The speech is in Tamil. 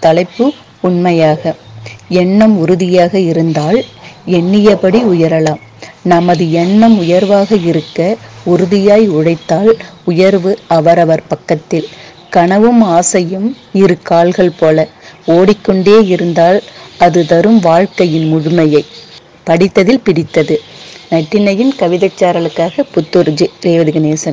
தலைப்பு உண்மையாக. எண்ணம் உறுதியாக இருந்தால் எண்ணியபடி உயரலாம். நமது எண்ணம் உயர்வாக இருக்க உறுதியாய் உழைத்தால் உயர்வு அவரவர் பக்கத்தில். கனவும் ஆசையும் இரு கால்கள் போல. ஓடிக்கொண்டே இருந்தால் அது தரும் வாழ்க்கையின் முழுமையை. படித்ததில் பிடித்தது. நட்டினையின் கவிதைச்சாரலுக்காக புத்தூர் ஜெ. ரேவதி கணேசன்.